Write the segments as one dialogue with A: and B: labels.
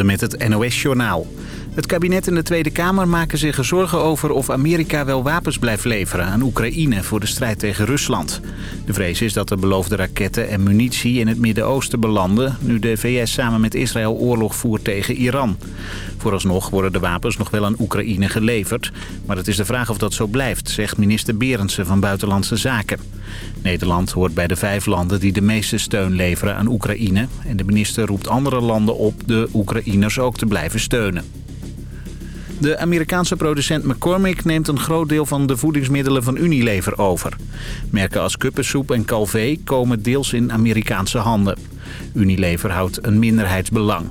A: met het NOS-journaal. Het kabinet en de Tweede Kamer maken zich zorgen over of Amerika wel wapens blijft leveren aan Oekraïne voor de strijd tegen Rusland. De vrees is dat de beloofde raketten en munitie in het Midden-Oosten belanden... nu de VS samen met Israël oorlog voert tegen Iran. Vooralsnog worden de wapens nog wel aan Oekraïne geleverd... maar het is de vraag of dat zo blijft, zegt minister Berendsen van Buitenlandse Zaken. Nederland hoort bij de vijf landen die de meeste steun leveren aan Oekraïne... en de minister roept andere landen op de Oekraïners ook te blijven steunen. De Amerikaanse producent McCormick neemt een groot deel van de voedingsmiddelen van Unilever over. Merken als kuppensoep en Calvé komen deels in Amerikaanse handen. Unilever houdt een minderheidsbelang.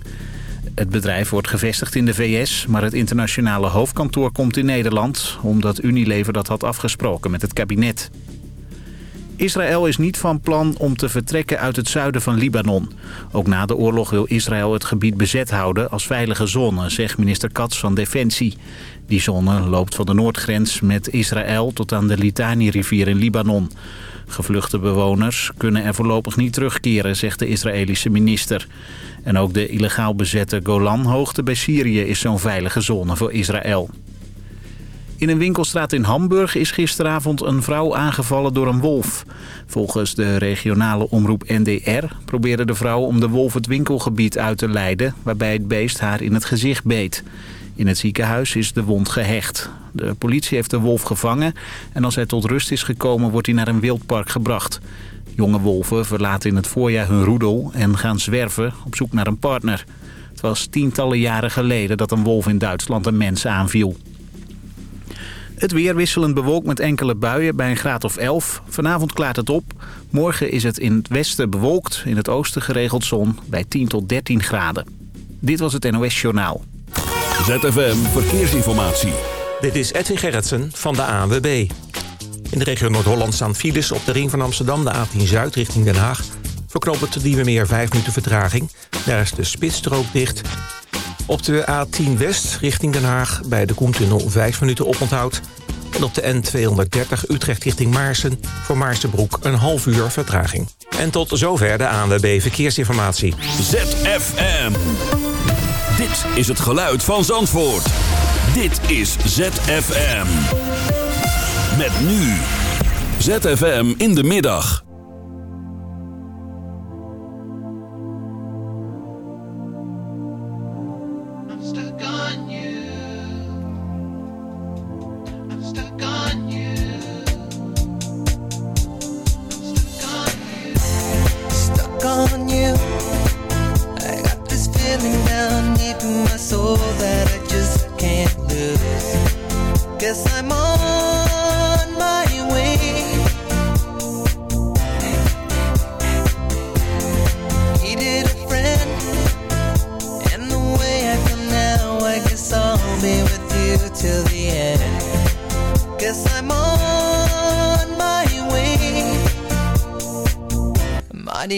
A: Het bedrijf wordt gevestigd in de VS, maar het internationale hoofdkantoor komt in Nederland... omdat Unilever dat had afgesproken met het kabinet. Israël is niet van plan om te vertrekken uit het zuiden van Libanon. Ook na de oorlog wil Israël het gebied bezet houden als veilige zone, zegt minister Katz van Defensie. Die zone loopt van de noordgrens met Israël tot aan de Litani-rivier in Libanon. Gevluchte bewoners kunnen er voorlopig niet terugkeren, zegt de Israëlische minister. En ook de illegaal bezette Golanhoogte bij Syrië is zo'n veilige zone voor Israël. In een winkelstraat in Hamburg is gisteravond een vrouw aangevallen door een wolf. Volgens de regionale omroep NDR probeerde de vrouw om de wolf het winkelgebied uit te leiden... waarbij het beest haar in het gezicht beet. In het ziekenhuis is de wond gehecht. De politie heeft de wolf gevangen en als hij tot rust is gekomen wordt hij naar een wildpark gebracht. Jonge wolven verlaten in het voorjaar hun roedel en gaan zwerven op zoek naar een partner. Het was tientallen jaren geleden dat een wolf in Duitsland een mens aanviel. Het weer wisselend bewolkt met enkele buien bij een graad of 11. Vanavond klaart het op. Morgen is het in het westen bewolkt, in het oosten geregeld zon bij 10 tot 13 graden. Dit was het NOS Journaal.
B: ZFM Verkeersinformatie.
C: Dit is Edwin Gerritsen van de ANWB. In de regio Noord-Holland staan files op de ring van Amsterdam... de A10 Zuid richting Den Haag. Verknoopt het Nieuwe Meer 5 minuten vertraging. Daar is de spitsstrook dicht... Op de A10 West richting Den Haag bij de Koentunnel 5 minuten oponthoud. En op de N230 Utrecht richting Maarsen voor Maarsenbroek een half uur vertraging. En tot zover de ANWB Verkeersinformatie.
B: ZFM. Dit is het geluid van Zandvoort. Dit is ZFM. Met nu. ZFM in de middag.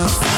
D: Oh.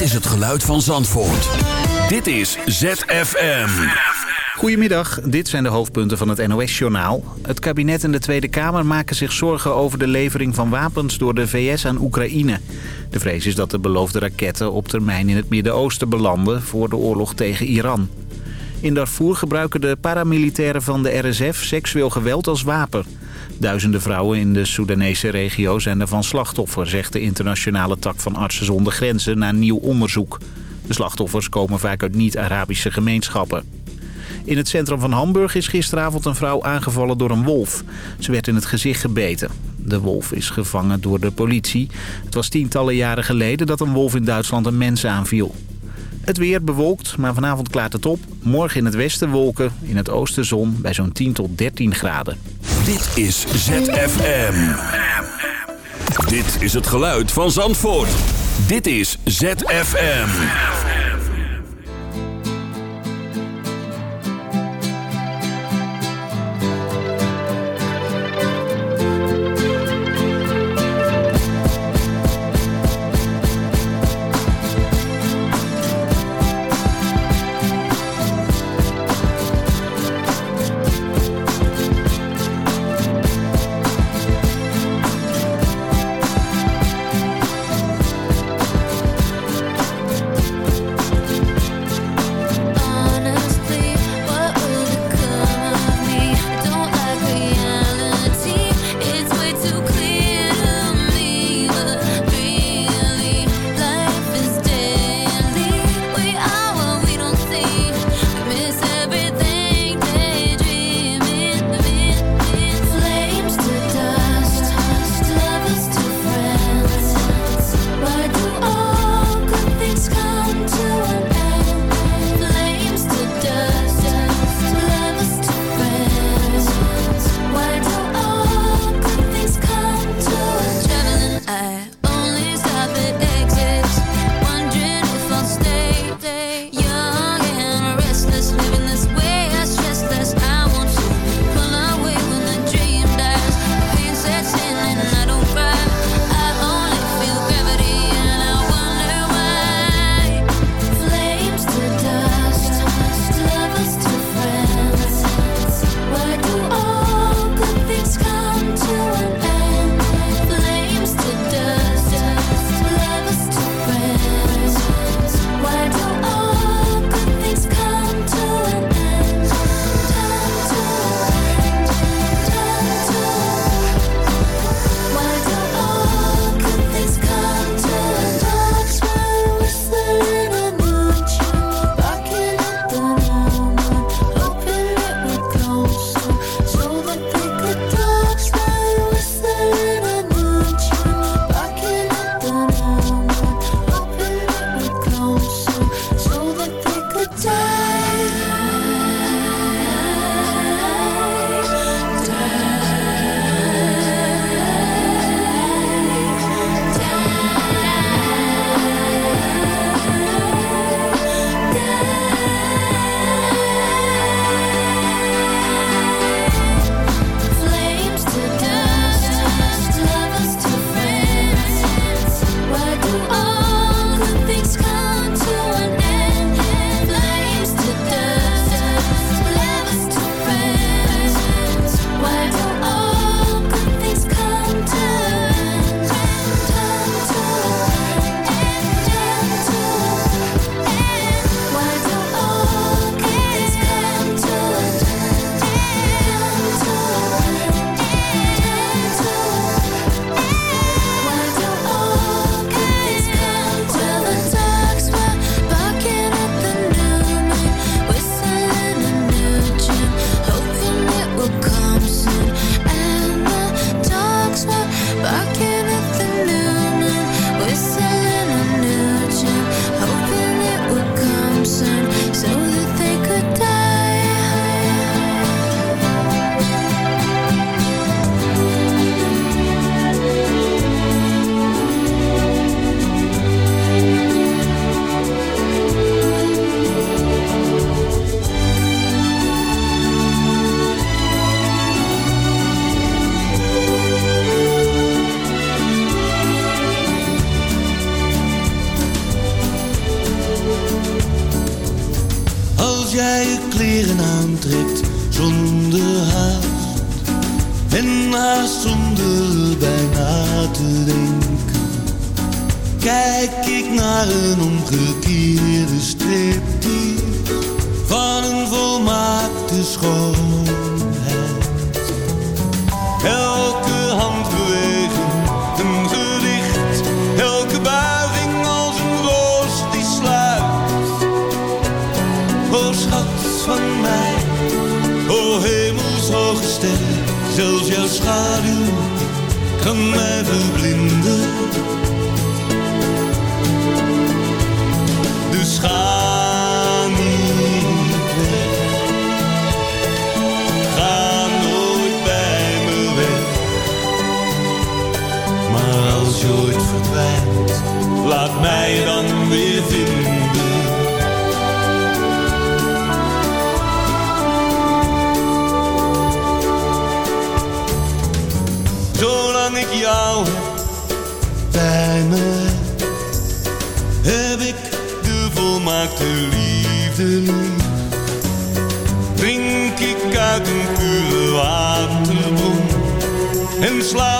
E: Dit is het geluid van Zandvoort. Dit is ZFM.
A: Goedemiddag, dit zijn de hoofdpunten van het NOS-journaal. Het kabinet en de Tweede Kamer maken zich zorgen over de levering van wapens door de VS aan Oekraïne. De vrees is dat de beloofde raketten op termijn in het Midden-Oosten belanden voor de oorlog tegen Iran. In Darfur gebruiken de paramilitairen van de RSF seksueel geweld als wapen. Duizenden vrouwen in de Soedanese regio zijn daarvan slachtoffer, zegt de internationale tak van Artsen zonder Grenzen na nieuw onderzoek. De slachtoffers komen vaak uit niet-Arabische gemeenschappen. In het centrum van Hamburg is gisteravond een vrouw aangevallen door een wolf. Ze werd in het gezicht gebeten. De wolf is gevangen door de politie. Het was tientallen jaren geleden dat een wolf in Duitsland een mens aanviel. Het weer bewolkt, maar vanavond klaart het op. Morgen in het westen wolken, in het oosten zon bij zo'n 10 tot 13 graden.
E: Dit is ZFM. Dit is het geluid van Zandvoort. Dit is ZFM.
F: Kleren aantrekt zonder haast. En haast zonder bijna te denken. Kijk ik naar een omgekeerde striptease van een volmaakte schoonheid. Elke kan mij verblinden. Dus ga niet weg, ga nooit bij me weg. Maar als je ooit verdwijnt, laat mij dan weer. Volmaakte liefde lief. Drink ik uit een pure waterbron en slaap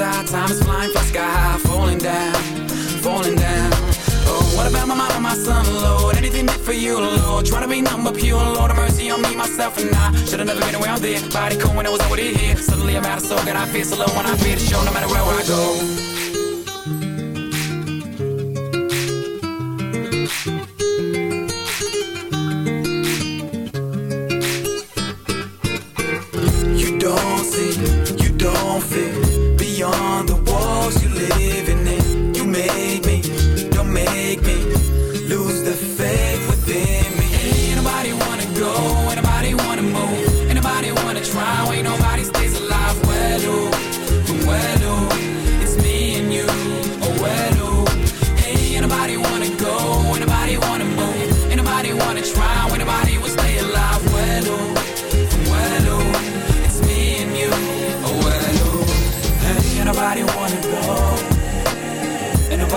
G: side. Time is flying, fly sky high, falling down, falling down. Oh, what about my mom and my son, Lord? Anything meant for you, Lord? Trying to be numb but pure, Lord, have mercy on me, myself, and I. Should've never been around there. Body cold when I was over here. Suddenly I'm out of soul, and I feel so low when I feel the show, no matter where I go.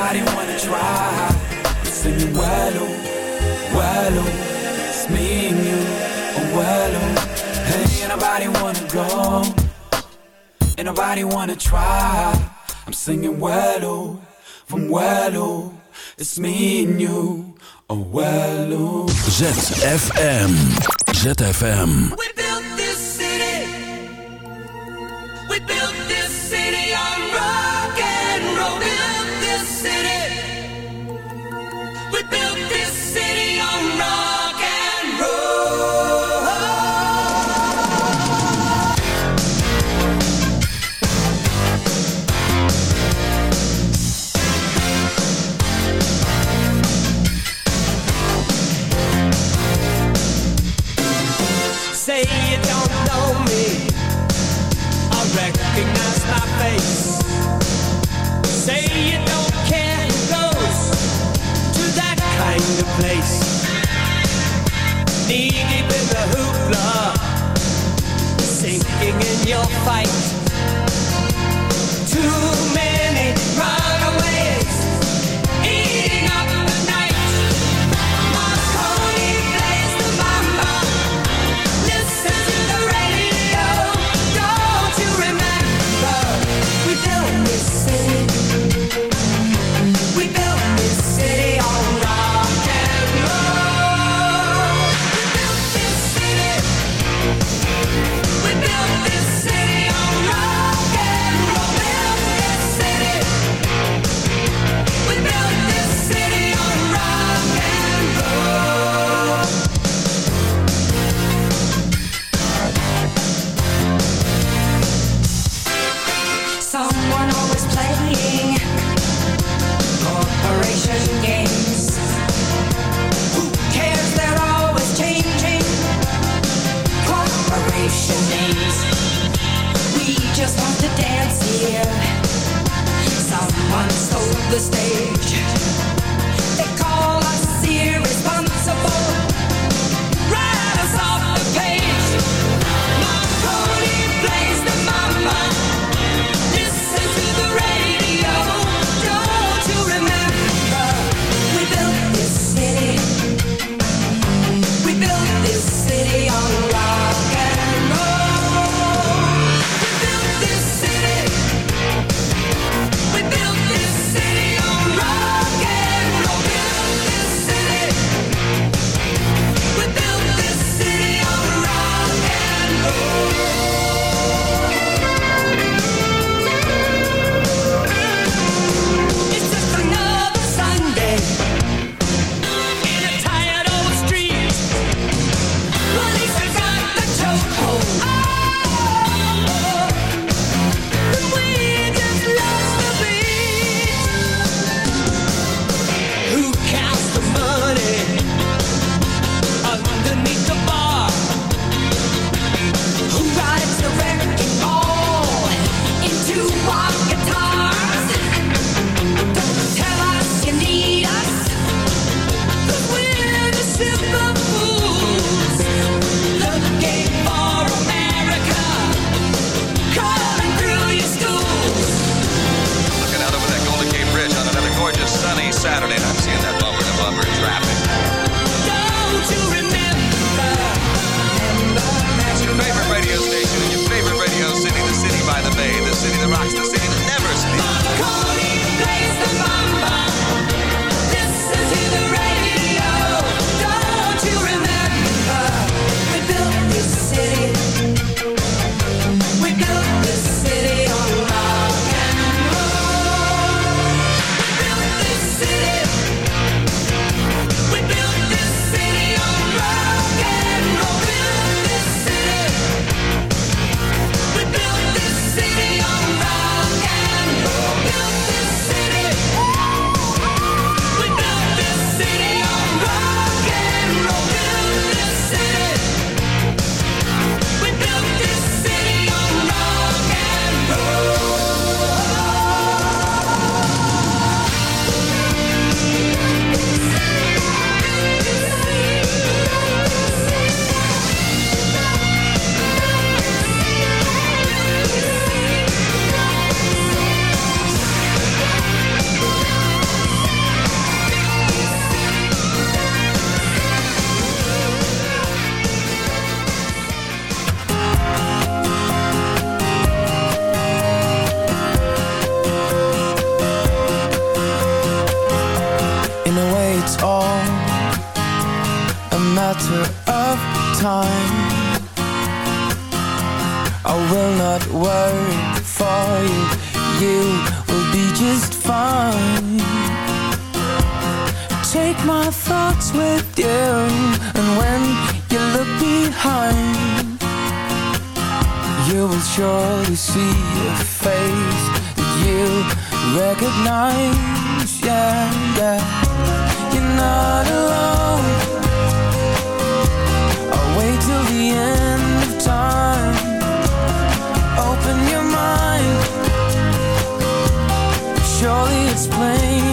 G: Nobody wanna try. Singing well, oh, well, oh, it's me and you. Oh, well, oh, hey, nobody wanna go, ain't nobody wanna try. I'm singing well, oh, from well, oh, it's me and you. Oh, well, oh.
B: ZFM. ZFM.
H: Hoopla, sinking in your fight. Too many
I: will surely see a face that you recognize. Yeah, yeah. You're not alone. I'll wait till the end of time. Open your mind. Surely it's plain.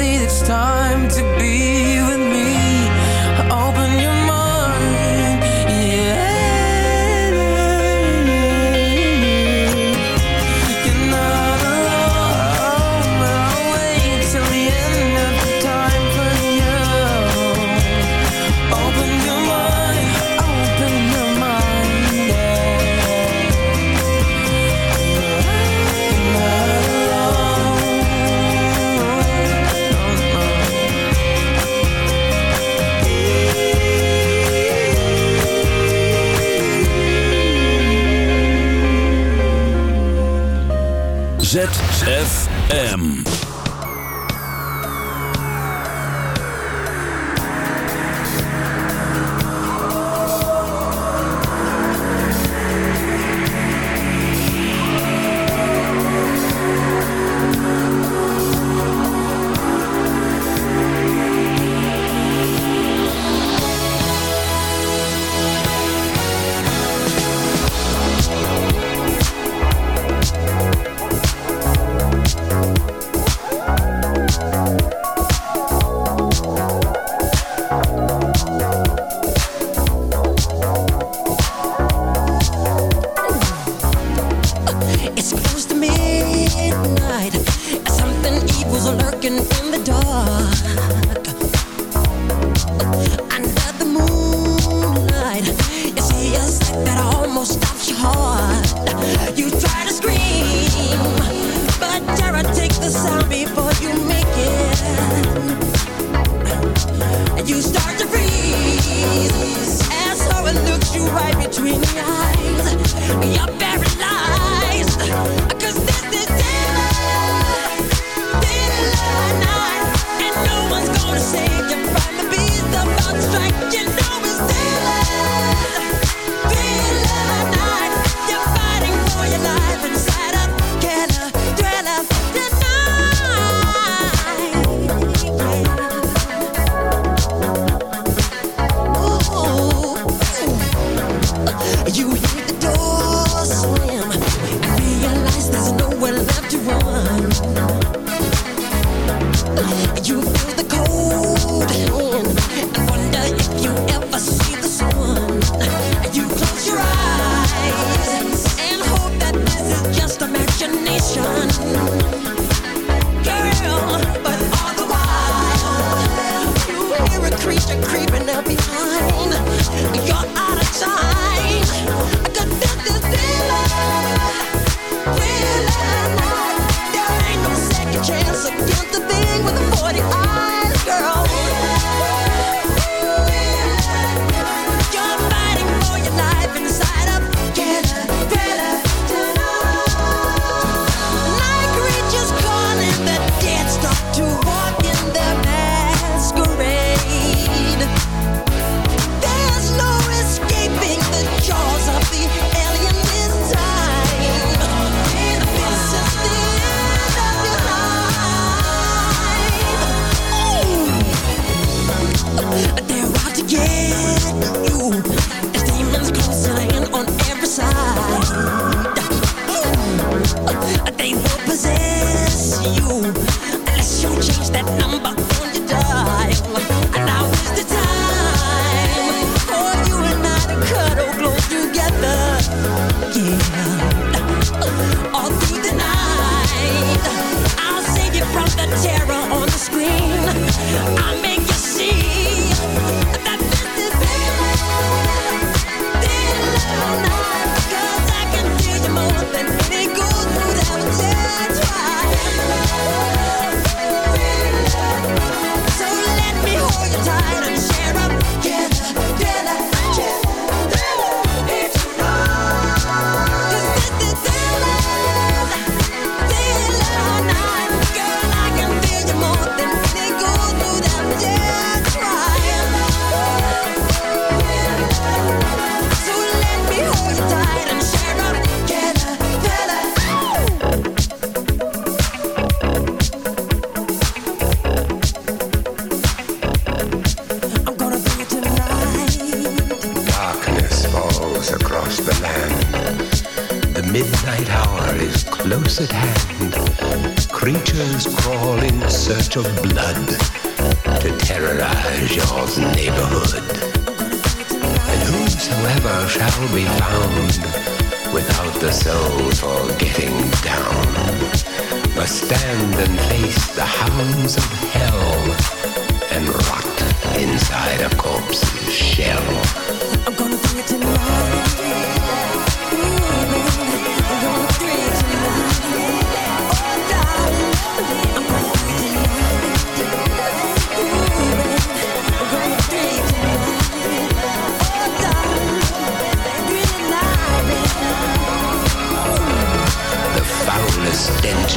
I: It's time to be with me.
B: ZFM.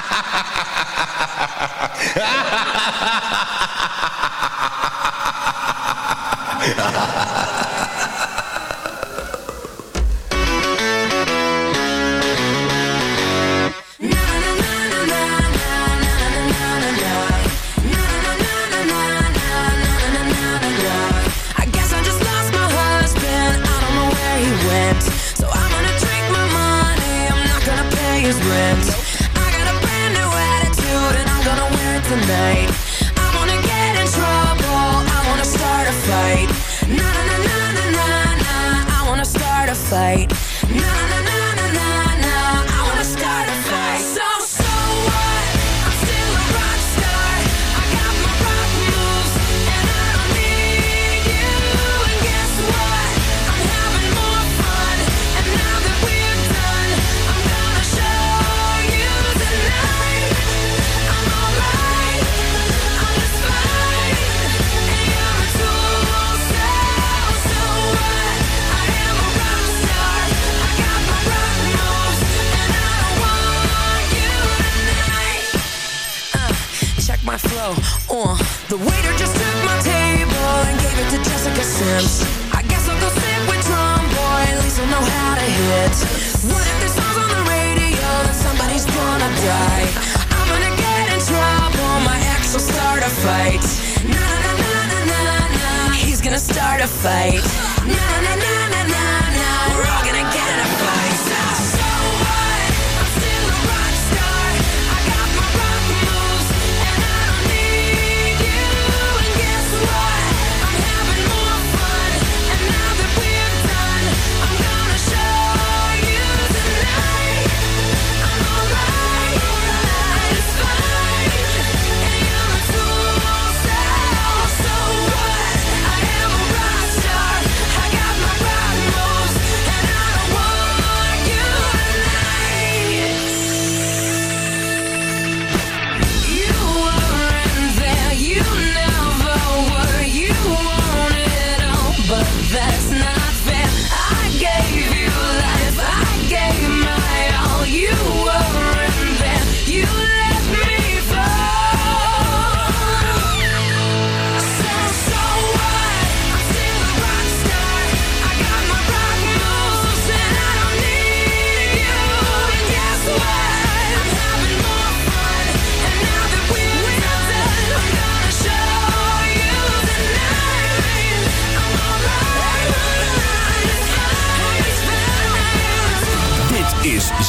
I: Ha ha ha ha! fight. The waiter just took my table and gave it to Jessica Sims. I guess I'll go sit with Tromboy, at least I'll know how to hit. What if this song's on the radio, then somebody's gonna die. I'm gonna get in trouble, my ex will start a fight. Na na na na na na, he's gonna start a fight. Na na na na.